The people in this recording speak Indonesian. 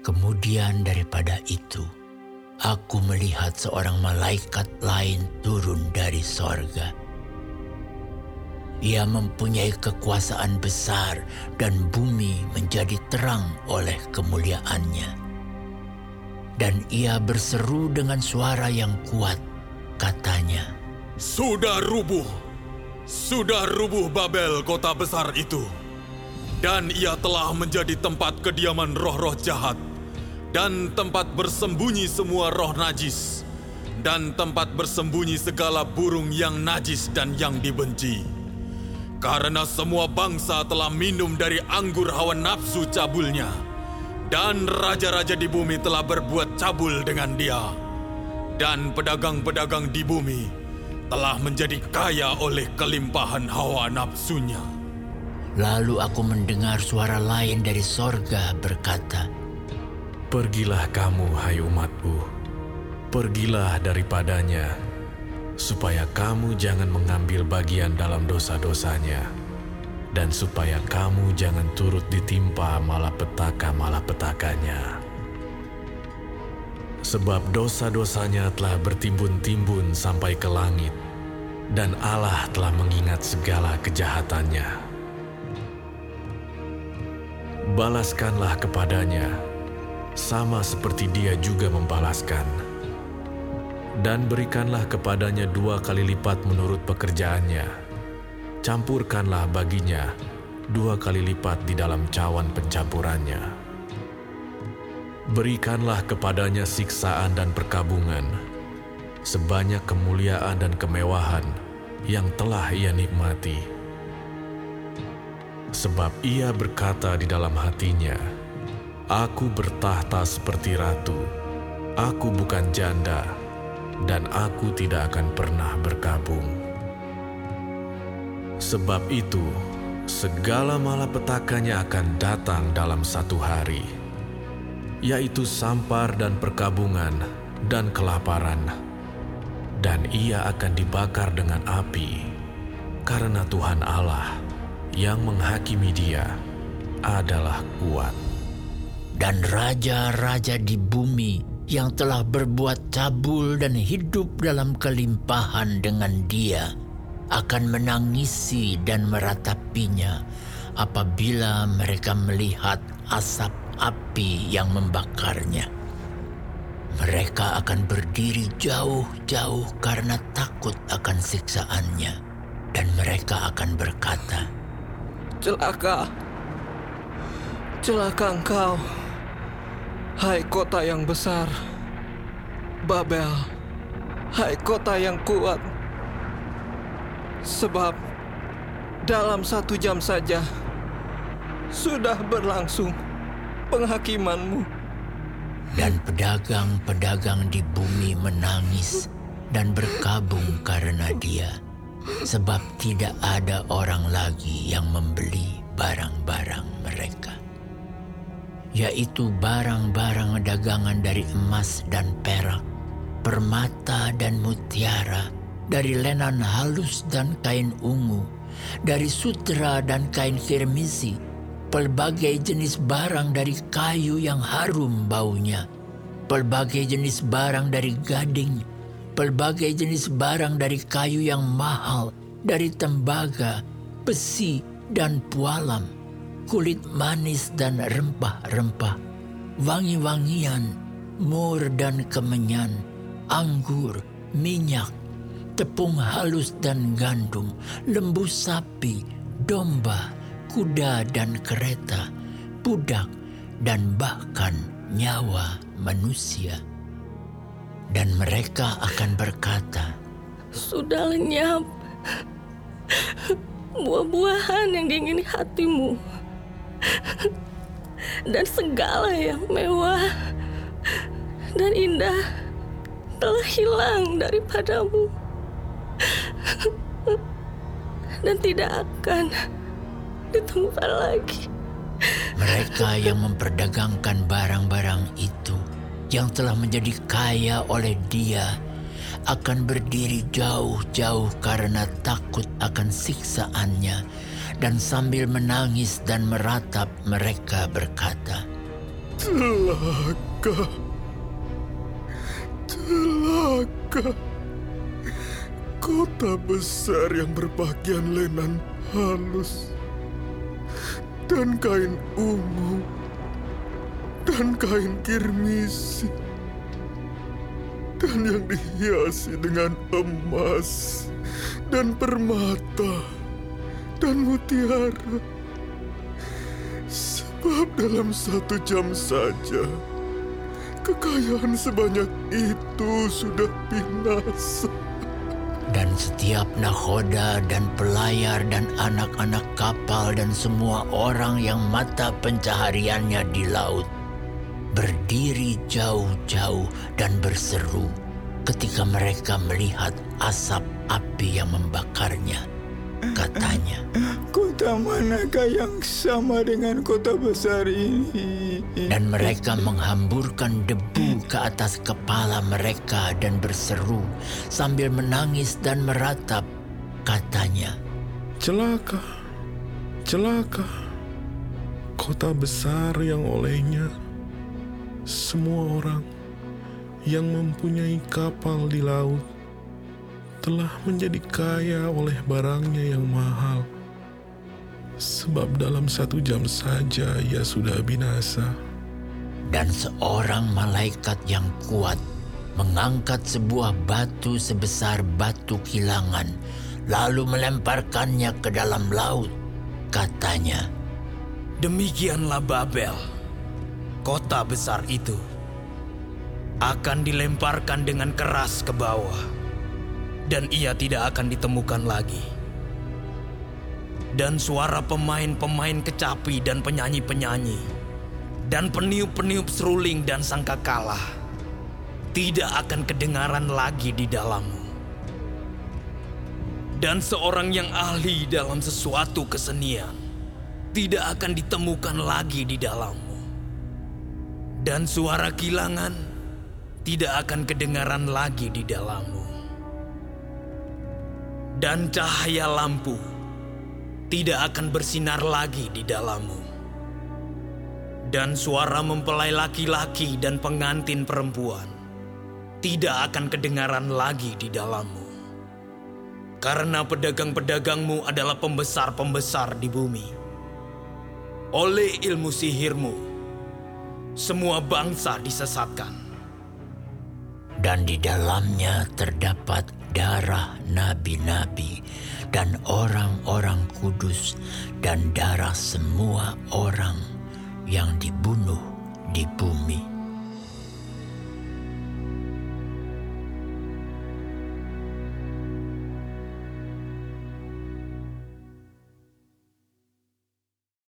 Kemudian daripada itu, aku melihat seorang malaikat lain turun dari sorga. Ia mempunyai kekuasaan besar dan bumi menjadi terang oleh kemuliaannya. Dan ia berseru dengan suara yang kuat, katanya, Sudah rubuh, sudah rubuh Babel kota besar itu. Dan ia telah menjadi tempat kediaman roh-roh jahat dan tempat bersembunyi semua roh najis dan tempat bersembunyi segala burung yang najis dan yang dibenci. Karena semua bangsa telah minum dari anggur hawa nafsu cabulnya dan raja-raja di bumi telah berbuat cabul dengan dia dan pedagang-pedagang di bumi telah menjadi kaya oleh kelimpahan hawa nafsunya. Lalu aku mendengar suara lain dari sorga berkata, Pergilah kamu, hai umatku, pergilah daripadanya, supaya kamu jangan mengambil bagian dalam dosa-dosanya, dan supaya kamu jangan turut ditimpa malapetaka-malapetakanya. Sebab dosa-dosanya telah bertimbun-timbun sampai ke langit, dan Allah telah mengingat segala kejahatannya. Balaskanlah kepadanya, sama seperti dia juga membalaskan. Dan berikanlah kepadanya dua kali lipat menurut pekerjaannya. Campurkanlah baginya dua kali lipat di dalam cawan pencampurannya. Berikanlah kepadanya siksaan dan perkabungan, sebanyak kemuliaan dan kemewahan yang telah ia nikmati. Sebab ia berkata di dalam hatinya, Aku bertahta seperti ratu, aku bukan janda, dan aku tidak akan pernah berkabung. Sebab itu, segala malapetakannya akan datang dalam satu hari, yaitu sampar dan perkabungan dan kelaparan, dan ia akan dibakar dengan api, karena Tuhan Allah yang menghakimi dia adalah kuat dan raja-raja di bumi yang telah berbuat cabul dan hidup dalam kelimpahan dengan dia akan menangisi dan meratapinya apabila mereka melihat asap api yang membakarnya. Mereka akan berdiri jauh-jauh karena takut akan siksaannya, dan mereka akan berkata, "Celaka, celaka engkau!" Hai kota yang besar, Babel, hai kota yang kuat, sebab dalam satu jam saja sudah berlangsung penghakimanmu. Dan pedagang-pedagang di bumi menangis dan berkabung karena dia, sebab tidak ada orang lagi yang membeli barang-barang mereka yaitu barang-barang dagangan dari emas dan perak, permata dan mutiara, dari lenan halus dan kain ungu, dari sutra dan kain firmisi, pelbagai jenis barang dari kayu yang harum baunya, pelbagai jenis barang dari gading, pelbagai jenis barang dari kayu yang mahal, dari tembaga, besi, dan pualam, kulit manis dan rempah-rempah, wangi-wangian, mur dan kemenyan, anggur, minyak, tepung halus dan gandum, lembu sapi, domba, kuda dan kereta, budak, dan bahkan nyawa manusia. Dan mereka akan berkata, Sudah lenyap. Buah-buahan yang diingini hatimu dan segala yang mewah dan indah telah hilang daripadamu dan tidak akan ditemukan lagi. Mereka yang memperdagangkan barang-barang itu yang telah menjadi kaya oleh dia akan berdiri jauh-jauh karena takut akan siksaannya dan sambil menangis dan meratap mereka berkata, Celaka. Celaka. Kota besar yang berpakaian lenan halus dan kain ungu dan kain kirmisi dan yang dihiasi dengan emas dan permata dan mutiara. Sebab dalam satu jam saja kekayaan sebanyak itu sudah binasa. Dan setiap nahoda dan pelayar dan anak-anak kapal dan semua orang yang mata pencahariannya di laut berdiri jauh-jauh dan berseru ketika mereka melihat asap api yang membakarnya. Katanya, Kota manakah yang sama dengan kota besar ini? dan mereka menghamburkan debu ke atas kepala mereka dan berseru sambil menangis dan meratap. Katanya, Celaka, celaka, kota besar yang olehnya semua orang yang mempunyai kapal di laut telah menjadi kaya oleh barangnya yang mahal. Sebab dalam satu jam saja ia sudah binasa. dan seorang malaikat yang kuat mengangkat sebuah batu sebesar batu kilangan, lalu melemparkannya ke dalam laut. Katanya, Demikianlah Babel, kota besar itu, akan dilemparkan dengan keras ke bawah, dan ia tidak akan ditemukan lagi. Dan suara pemain-pemain kecapi dan penyanyi-penyanyi, dan peniup-peniup seruling dan sangkakala, tidak akan kedengaran lagi di dalammu. Dan seorang yang ahli dalam sesuatu kesenian tidak akan ditemukan lagi di dalammu. Dan suara kilangan tidak akan kedengaran lagi di dalammu. Dan cahaya lampu tidak akan bersinar lagi di dalammu. Dan suara mempelai laki-laki dan pengantin perempuan tidak akan kedengaran lagi di dalammu. Karena pedagang-pedagangmu adalah pembesar-pembesar di bumi oleh ilmu sihirmu, semua bangsa disesatkan. dan di dalamnya terdapat darah nabi-nabi dan orang-orang kudus dan darah semua orang yang dibunuh di bumi.